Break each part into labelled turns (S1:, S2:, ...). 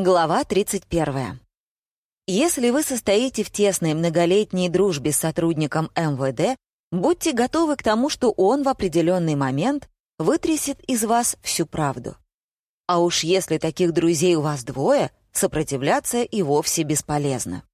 S1: Глава 31. Если вы состоите в тесной многолетней дружбе с сотрудником МВД, будьте готовы к тому, что он в определенный момент вытрясет из вас всю правду. А уж если таких друзей у вас двое, сопротивляться и вовсе бесполезно.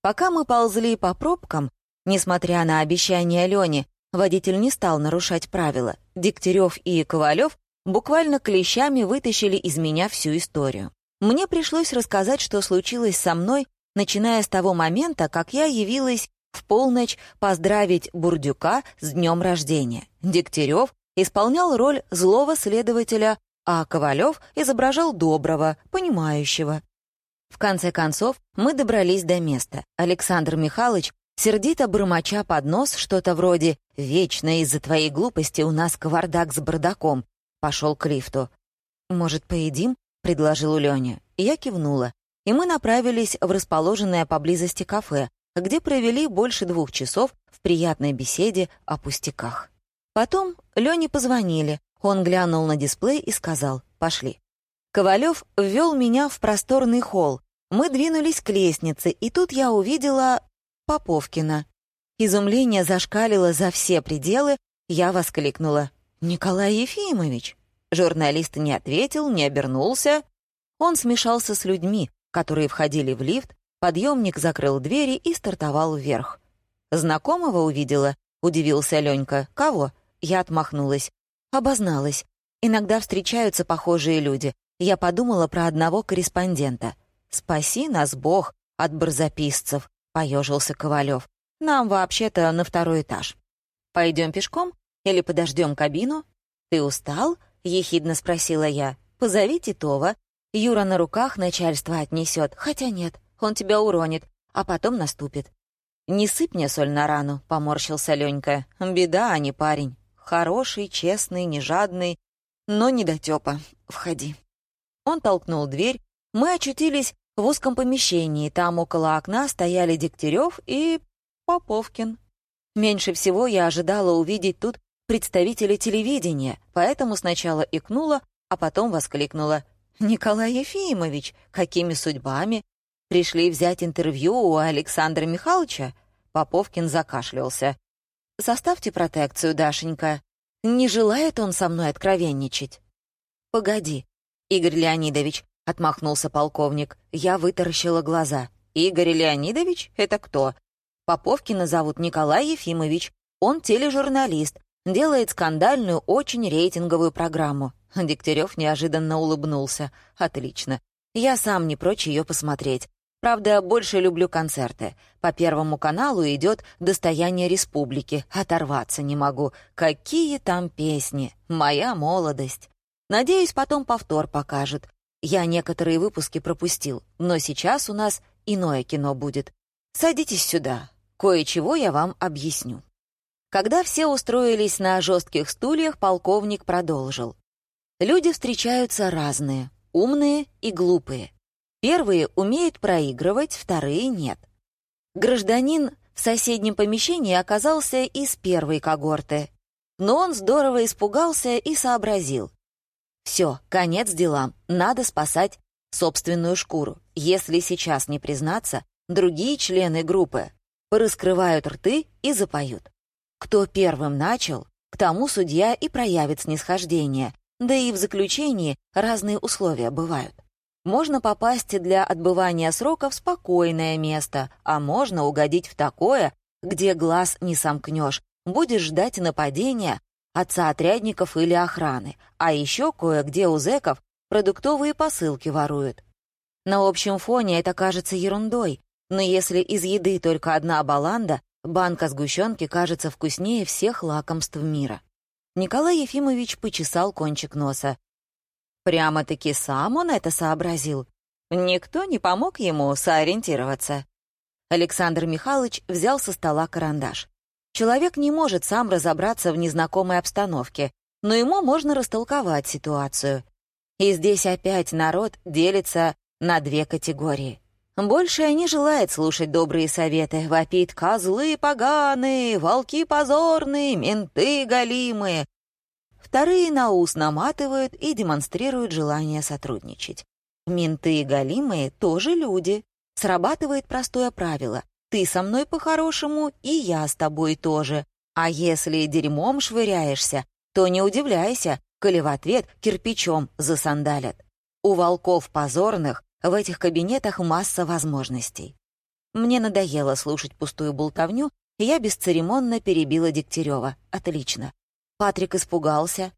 S1: Пока мы ползли по пробкам, несмотря на обещание Лёни, водитель не стал нарушать правила. Дегтярев и Ковалев буквально клещами вытащили из меня всю историю. Мне пришлось рассказать, что случилось со мной, начиная с того момента, как я явилась в полночь поздравить Бурдюка с днем рождения. Дегтярев исполнял роль злого следователя, а Ковалев изображал доброго, понимающего. В конце концов, мы добрались до места. Александр Михайлович, сердито бормоча под нос, что-то вроде «Вечно из-за твоей глупости у нас кавардак с бардаком», пошел к лифту. «Может, поедим?» — предложил Лёня. Я кивнула, и мы направились в расположенное поблизости кафе, где провели больше двух часов в приятной беседе о пустяках. Потом Лёне позвонили, он глянул на дисплей и сказал «пошли». Ковалев ввел меня в просторный холл. Мы двинулись к лестнице, и тут я увидела Поповкина. Изумление зашкалило за все пределы, я воскликнула «Николай Ефимович!» Журналист не ответил, не обернулся. Он смешался с людьми, которые входили в лифт, подъемник закрыл двери и стартовал вверх. «Знакомого увидела?» — удивился Ленька. «Кого?» Я отмахнулась. Обозналась. Иногда встречаются похожие люди. Я подумала про одного корреспондента. «Спаси нас, Бог, от барзаписцев», — поежился Ковалев. «Нам вообще-то на второй этаж. Пойдем пешком или подождем кабину? Ты устал?» — ехидно спросила я. «Позови Титова. Юра на руках начальство отнесет. Хотя нет, он тебя уронит, а потом наступит». «Не сыпь мне соль на рану», — поморщился Ленька. «Беда, а не парень. Хороший, честный, не жадный, но не дотёпа. Входи». Он толкнул дверь. Мы очутились в узком помещении. Там около окна стояли Дегтярев и Поповкин. Меньше всего я ожидала увидеть тут представителя телевидения, поэтому сначала икнула, а потом воскликнула. «Николай Ефимович, какими судьбами? Пришли взять интервью у Александра Михайловича?» Поповкин закашлялся. «Составьте протекцию, Дашенька. Не желает он со мной откровенничать?» «Погоди, Игорь Леонидович», — отмахнулся полковник. Я вытаращила глаза. «Игорь Леонидович? Это кто?» «Поповкина зовут Николай Ефимович. Он тележурналист, Делает скандальную, очень рейтинговую программу. Дегтярев неожиданно улыбнулся. Отлично. Я сам не прочь ее посмотреть. Правда, больше люблю концерты. По Первому каналу идет «Достояние республики». Оторваться не могу. Какие там песни. Моя молодость. Надеюсь, потом повтор покажет. Я некоторые выпуски пропустил, но сейчас у нас иное кино будет. Садитесь сюда. Кое-чего я вам объясню. Когда все устроились на жестких стульях, полковник продолжил. Люди встречаются разные, умные и глупые. Первые умеют проигрывать, вторые — нет. Гражданин в соседнем помещении оказался из первой когорты, но он здорово испугался и сообразил. Все, конец делам, надо спасать собственную шкуру. Если сейчас не признаться, другие члены группы пораскрывают рты и запоют. Кто первым начал, к тому судья и проявит снисхождение, да и в заключении разные условия бывают. Можно попасть для отбывания срока в спокойное место, а можно угодить в такое, где глаз не сомкнешь, будешь ждать нападения отца отрядников или охраны, а еще кое-где у зэков продуктовые посылки воруют. На общем фоне это кажется ерундой, но если из еды только одна баланда, Банка сгущенки кажется вкуснее всех лакомств мира. Николай Ефимович почесал кончик носа. Прямо-таки сам он это сообразил. Никто не помог ему сориентироваться. Александр Михайлович взял со стола карандаш. Человек не может сам разобраться в незнакомой обстановке, но ему можно растолковать ситуацию. И здесь опять народ делится на две категории. Больше не желает слушать добрые советы, вопит «козлы поганые», «волки позорные», «менты голимые». Вторые на ус наматывают и демонстрируют желание сотрудничать. Менты и тоже люди. Срабатывает простое правило. Ты со мной по-хорошему, и я с тобой тоже. А если дерьмом швыряешься, то не удивляйся, коли в ответ кирпичом засандалят. У волков позорных в этих кабинетах масса возможностей. Мне надоело слушать пустую болтовню, и я бесцеремонно перебила Дегтярева. Отлично. Патрик испугался,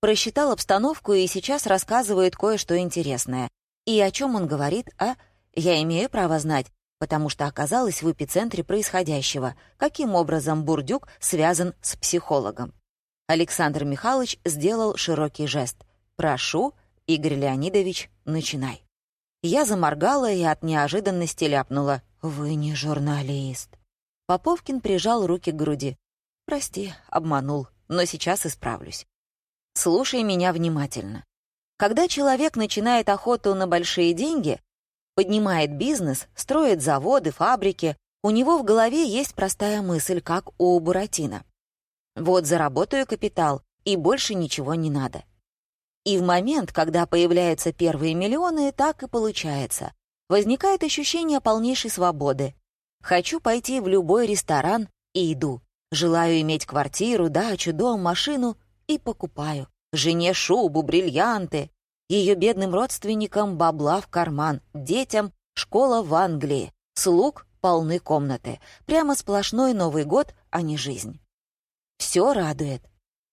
S1: просчитал обстановку и сейчас рассказывает кое-что интересное. И о чем он говорит, а? Я имею право знать, потому что оказалась в эпицентре происходящего, каким образом Бурдюк связан с психологом. Александр Михайлович сделал широкий жест. «Прошу, Игорь Леонидович, начинай». Я заморгала и от неожиданности ляпнула. «Вы не журналист». Поповкин прижал руки к груди. «Прости, обманул, но сейчас исправлюсь. Слушай меня внимательно. Когда человек начинает охоту на большие деньги, поднимает бизнес, строит заводы, фабрики, у него в голове есть простая мысль, как у Буратино. Вот заработаю капитал, и больше ничего не надо. И в момент, когда появляются первые миллионы, так и получается. Возникает ощущение полнейшей свободы. Хочу пойти в любой ресторан и иду. Желаю иметь квартиру, дачу, дом, машину и покупаю. Жене шубу, бриллианты, ее бедным родственникам бабла в карман, детям школа в Англии, слуг полны комнаты. Прямо сплошной Новый год, а не жизнь. Все радует.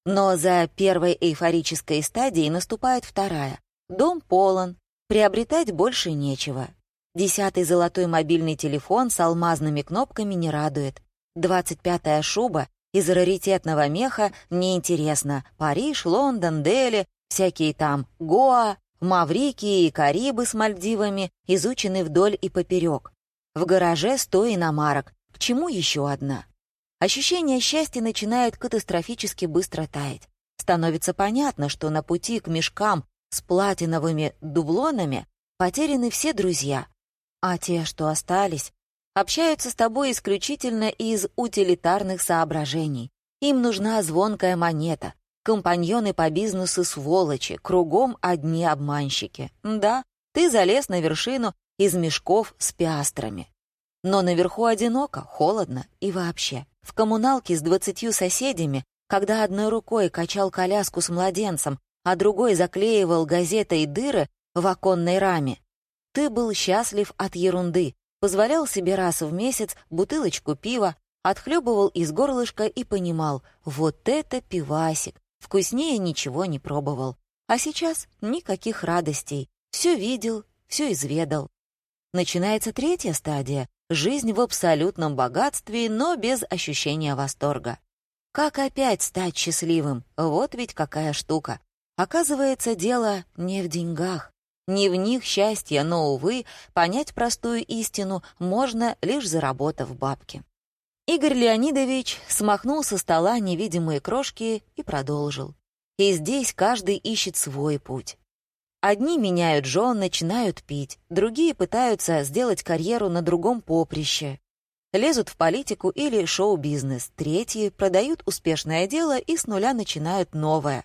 S1: Но за первой эйфорической стадией наступает вторая. Дом полон, приобретать больше нечего. Десятый золотой мобильный телефон с алмазными кнопками не радует. Двадцать пятая шуба из раритетного меха неинтересно. Париж, Лондон, Дели, Всякие там Гоа, Маврикии и Карибы с Мальдивами изучены вдоль и поперек. В гараже сто иномарок. К чему еще одна? Ощущение счастья начинает катастрофически быстро таять. Становится понятно, что на пути к мешкам с платиновыми дублонами потеряны все друзья, а те, что остались, общаются с тобой исключительно из утилитарных соображений. Им нужна звонкая монета, Компаньоны по бизнесу сволочи, кругом одни обманщики. Да, ты залез на вершину из мешков с пиастрами. Но наверху одиноко, холодно и вообще. В коммуналке с двадцатью соседями, когда одной рукой качал коляску с младенцем, а другой заклеивал газетой дыры в оконной раме, ты был счастлив от ерунды, позволял себе раз в месяц бутылочку пива, отхлебывал из горлышка и понимал, вот это пивасик, Вкуснее ничего не пробовал. А сейчас никаких радостей. Все видел, все изведал. Начинается третья стадия — жизнь в абсолютном богатстве, но без ощущения восторга. Как опять стать счастливым? Вот ведь какая штука. Оказывается, дело не в деньгах. Не в них счастье, но, увы, понять простую истину можно, лишь заработав бабки. Игорь Леонидович смахнул со стола невидимые крошки и продолжил. И здесь каждый ищет свой путь. Одни меняют жен, начинают пить, другие пытаются сделать карьеру на другом поприще, лезут в политику или шоу-бизнес, третьи продают успешное дело и с нуля начинают новое.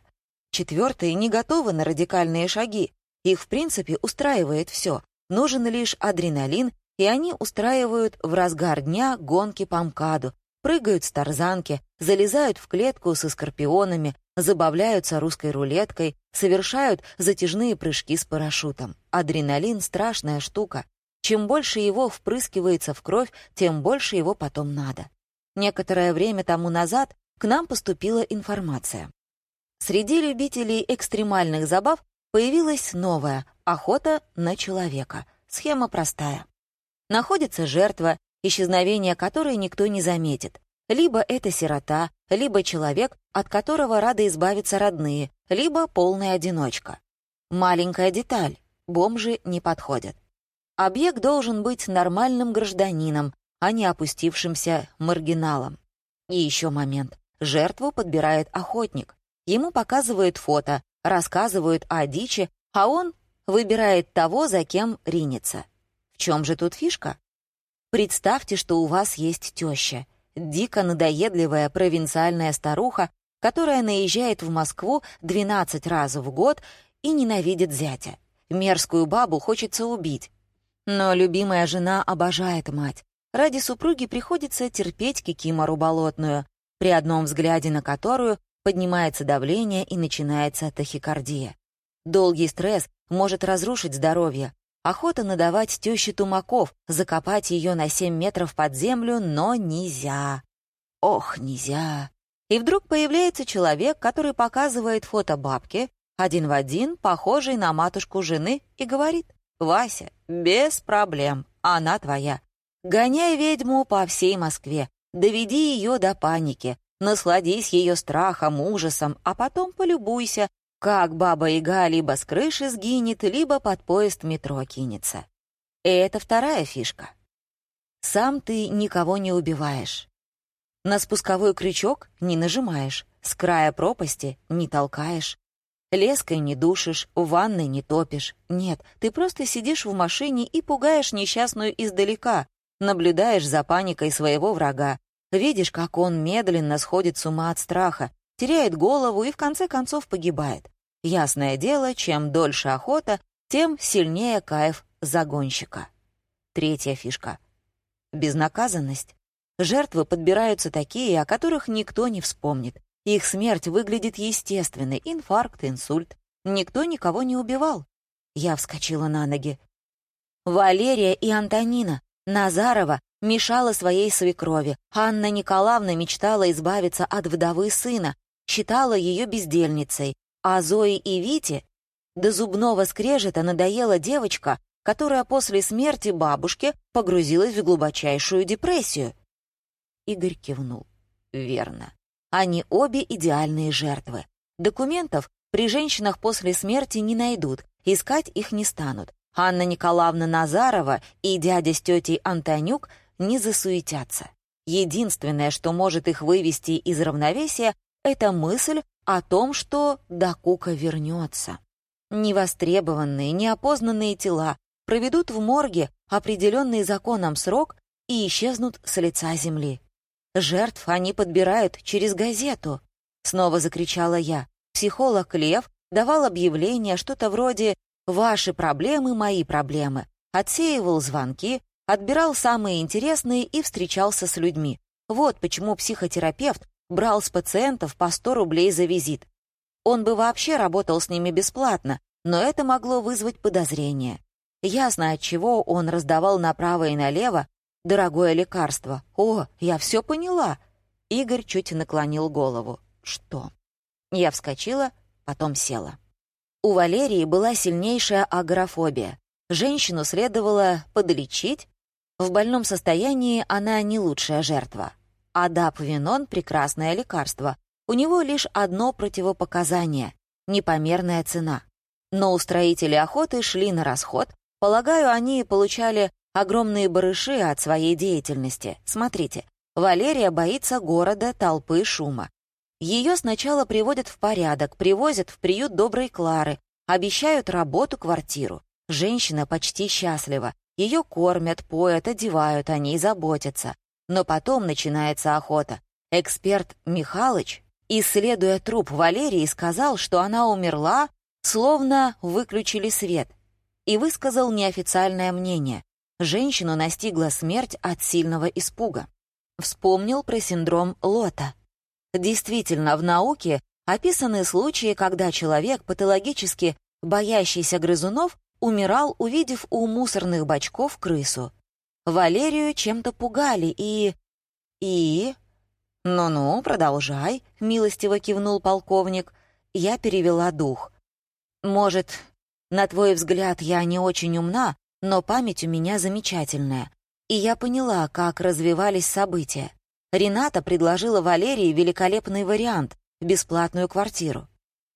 S1: Четвертые не готовы на радикальные шаги, их в принципе устраивает все, нужен лишь адреналин и они устраивают в разгар дня гонки по МКАДу, прыгают с тарзанки, залезают в клетку со скорпионами, забавляются русской рулеткой, совершают затяжные прыжки с парашютом. Адреналин — страшная штука. Чем больше его впрыскивается в кровь, тем больше его потом надо. Некоторое время тому назад к нам поступила информация. Среди любителей экстремальных забав появилась новая — охота на человека. Схема простая. Находится жертва, исчезновение которой никто не заметит. Либо это сирота, либо человек, от которого рады избавиться родные, либо полная одиночка. Маленькая деталь — бомжи не подходят. Объект должен быть нормальным гражданином, а не опустившимся маргиналом. И еще момент. Жертву подбирает охотник. Ему показывают фото, рассказывают о дичи, а он выбирает того, за кем ринется. В чем же тут фишка? Представьте, что у вас есть теща, дико надоедливая провинциальная старуха, которая наезжает в Москву 12 раз в год и ненавидит зятя. мерзкую бабу хочется убить. Но любимая жена обожает мать. Ради супруги приходится терпеть кикимору болотную, при одном взгляде на которую поднимается давление и начинается тахикардия. Долгий стресс может разрушить здоровье. Охота надавать тёще тумаков, закопать ее на 7 метров под землю, но нельзя. Ох, нельзя. И вдруг появляется человек, который показывает фото бабки, один в один, похожий на матушку жены, и говорит, «Вася, без проблем, она твоя. Гоняй ведьму по всей Москве, доведи ее до паники, насладись ее страхом, ужасом, а потом полюбуйся, как баба-яга либо с крыши сгинет, либо под поезд метро кинется. И это вторая фишка. Сам ты никого не убиваешь. На спусковой крючок не нажимаешь, с края пропасти не толкаешь. Леской не душишь, в ванной не топишь. Нет, ты просто сидишь в машине и пугаешь несчастную издалека, наблюдаешь за паникой своего врага, видишь, как он медленно сходит с ума от страха, теряет голову и в конце концов погибает. Ясное дело, чем дольше охота, тем сильнее кайф загонщика. Третья фишка. Безнаказанность. Жертвы подбираются такие, о которых никто не вспомнит. Их смерть выглядит естественной. Инфаркт, инсульт. Никто никого не убивал. Я вскочила на ноги. Валерия и Антонина. Назарова мешала своей свекрови. Анна Николаевна мечтала избавиться от вдовы сына, считала ее бездельницей, а Зои и Вите до зубного скрежета надоела девочка, которая после смерти бабушки погрузилась в глубочайшую депрессию. Игорь кивнул. Верно. Они обе идеальные жертвы. Документов при женщинах после смерти не найдут, искать их не станут. Анна Николаевна Назарова и дядя с тетей Антонюк не засуетятся. Единственное, что может их вывести из равновесия, это мысль о том, что Дакука вернется. Невостребованные, неопознанные тела проведут в морге определенный законом срок и исчезнут с лица земли. Жертв они подбирают через газету. Снова закричала я. Психолог Лев давал объявление, что-то вроде «Ваши проблемы — мои проблемы». Отсеивал звонки, отбирал самые интересные и встречался с людьми. Вот почему психотерапевт брал с пациентов по 100 рублей за визит. Он бы вообще работал с ними бесплатно, но это могло вызвать подозрение. Ясно, от чего он раздавал направо и налево дорогое лекарство. О, я все поняла. Игорь чуть наклонил голову. Что? Я вскочила, потом села. У Валерии была сильнейшая агорафобия. Женщину следовало подлечить. В больном состоянии она не лучшая жертва. Адапвинон — прекрасное лекарство. У него лишь одно противопоказание — непомерная цена. Но устроители охоты шли на расход. Полагаю, они получали огромные барыши от своей деятельности. Смотрите, Валерия боится города, толпы, шума. Ее сначала приводят в порядок, привозят в приют доброй Клары, обещают работу, квартиру. Женщина почти счастлива. Ее кормят, поят, одевают, о ней заботятся. Но потом начинается охота. Эксперт Михалыч, исследуя труп Валерии, сказал, что она умерла, словно выключили свет, и высказал неофициальное мнение. Женщину настигла смерть от сильного испуга. Вспомнил про синдром Лота. Действительно, в науке описаны случаи, когда человек, патологически боящийся грызунов, умирал, увидев у мусорных бачков крысу. Валерию чем-то пугали и... И... «Ну-ну, продолжай», — милостиво кивнул полковник. Я перевела дух. «Может, на твой взгляд, я не очень умна, но память у меня замечательная. И я поняла, как развивались события. Рената предложила Валерии великолепный вариант — бесплатную квартиру.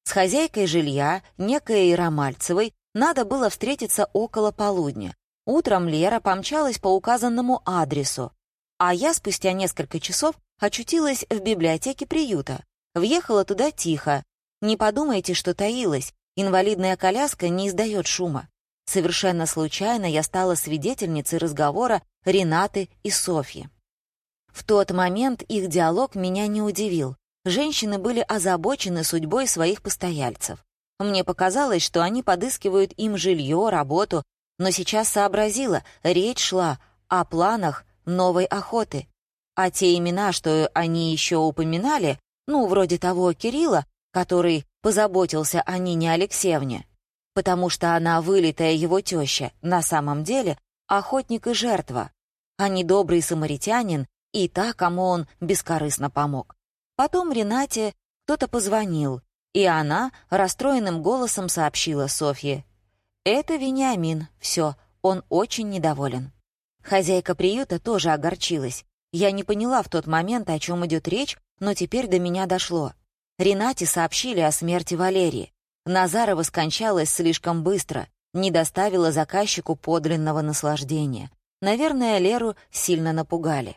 S1: С хозяйкой жилья, некой Ромальцевой, надо было встретиться около полудня. Утром Лера помчалась по указанному адресу, а я спустя несколько часов очутилась в библиотеке приюта. Въехала туда тихо. Не подумайте, что таилась. Инвалидная коляска не издает шума. Совершенно случайно я стала свидетельницей разговора Ренаты и Софьи. В тот момент их диалог меня не удивил. Женщины были озабочены судьбой своих постояльцев. Мне показалось, что они подыскивают им жилье, работу, но сейчас сообразила, речь шла о планах новой охоты. А те имена, что они еще упоминали, ну, вроде того Кирилла, который позаботился о Нине Алексеевне, потому что она вылитая его теща, на самом деле охотник и жертва, а не добрый самаритянин и та, кому он бескорыстно помог. Потом Ренате кто-то позвонил, и она расстроенным голосом сообщила Софье. «Это Вениамин, все, он очень недоволен». Хозяйка приюта тоже огорчилась. Я не поняла в тот момент, о чем идет речь, но теперь до меня дошло. Ренате сообщили о смерти Валерии. Назарова скончалась слишком быстро, не доставила заказчику подлинного наслаждения. Наверное, Леру сильно напугали.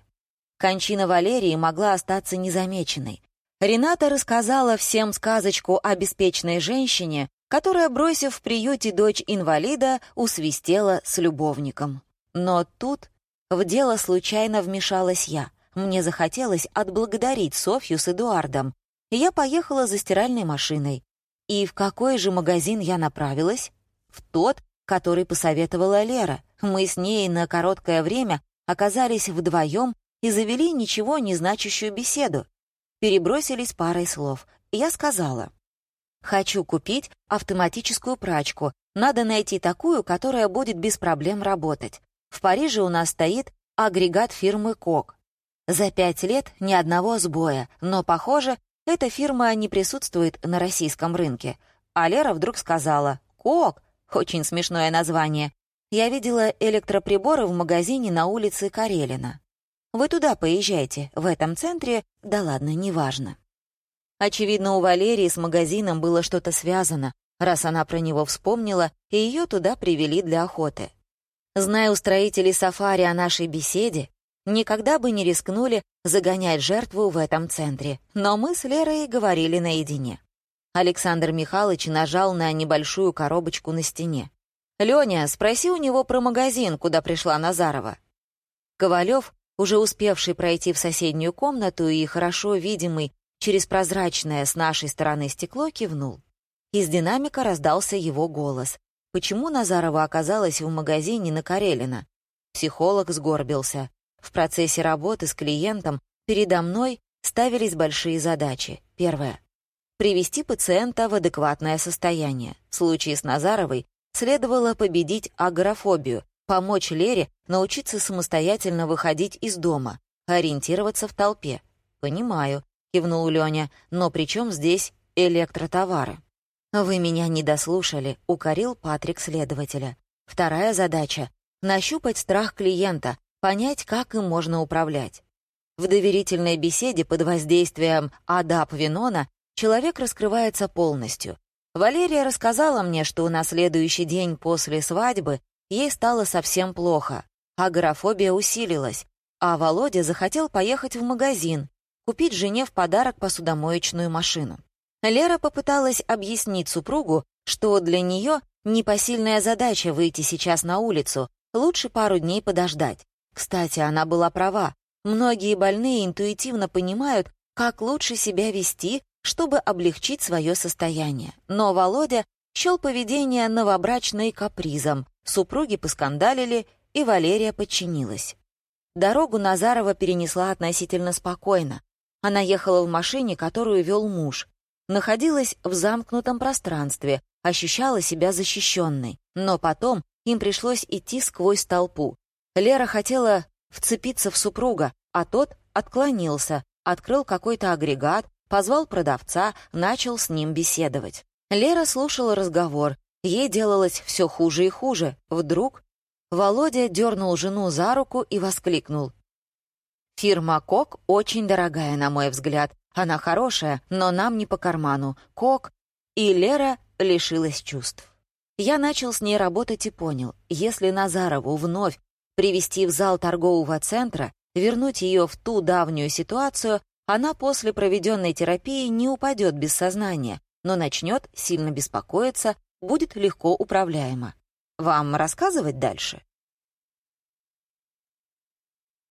S1: Кончина Валерии могла остаться незамеченной. Рената рассказала всем сказочку о беспечной женщине, которая, бросив в приюте дочь инвалида, усвистела с любовником. Но тут в дело случайно вмешалась я. Мне захотелось отблагодарить Софью с Эдуардом, и я поехала за стиральной машиной. И в какой же магазин я направилась? В тот, который посоветовала Лера. Мы с ней на короткое время оказались вдвоем и завели ничего не значащую беседу. Перебросились парой слов. Я сказала, «Хочу купить автоматическую прачку. Надо найти такую, которая будет без проблем работать. В Париже у нас стоит агрегат фирмы «Кок». За пять лет ни одного сбоя, но, похоже, эта фирма не присутствует на российском рынке. А Лера вдруг сказала «Кок» — очень смешное название. Я видела электроприборы в магазине на улице Карелина. Вы туда поезжайте, в этом центре, да ладно, неважно. Очевидно, у Валерии с магазином было что-то связано, раз она про него вспомнила, и ее туда привели для охоты. Зная устроителей сафари о нашей беседе, никогда бы не рискнули загонять жертву в этом центре, но мы с Лерой говорили наедине. Александр Михайлович нажал на небольшую коробочку на стене. «Лёня, спроси у него про магазин, куда пришла Назарова». Ковалев, уже успевший пройти в соседнюю комнату и хорошо видимый через прозрачное с нашей стороны стекло, кивнул. Из динамика раздался его голос. Почему Назарова оказалась в магазине на Карелина? Психолог сгорбился. В процессе работы с клиентом передо мной ставились большие задачи. Первое. Привести пациента в адекватное состояние. В случае с Назаровой следовало победить агорафобию, помочь Лере научиться самостоятельно выходить из дома, ориентироваться в толпе. «Понимаю», — кивнул Лёня, «но при чем здесь электротовары?» «Вы меня не дослушали», — укорил Патрик следователя. Вторая задача — нащупать страх клиента, понять, как им можно управлять. В доверительной беседе под воздействием адап-винона человек раскрывается полностью. Валерия рассказала мне, что на следующий день после свадьбы ей стало совсем плохо, агорафобия усилилась, а Володя захотел поехать в магазин, купить жене в подарок посудомоечную машину. Лера попыталась объяснить супругу, что для нее непосильная задача выйти сейчас на улицу, лучше пару дней подождать. Кстати, она была права. Многие больные интуитивно понимают, как лучше себя вести, чтобы облегчить свое состояние. Но Володя счел поведение новобрачной капризом. Супруги поскандалили, и Валерия подчинилась. Дорогу Назарова перенесла относительно спокойно. Она ехала в машине, которую вел муж находилась в замкнутом пространстве, ощущала себя защищенной. Но потом им пришлось идти сквозь толпу. Лера хотела вцепиться в супруга, а тот отклонился, открыл какой-то агрегат, позвал продавца, начал с ним беседовать. Лера слушала разговор, ей делалось все хуже и хуже. Вдруг Володя дернул жену за руку и воскликнул. «Фирма «Кок» очень дорогая, на мой взгляд. Она хорошая, но нам не по карману. Кок. И Лера лишилась чувств. Я начал с ней работать и понял, если Назарову вновь привести в зал торгового центра, вернуть ее в ту давнюю ситуацию, она после проведенной терапии не упадет без сознания, но начнет сильно беспокоиться, будет легко управляема. Вам рассказывать дальше?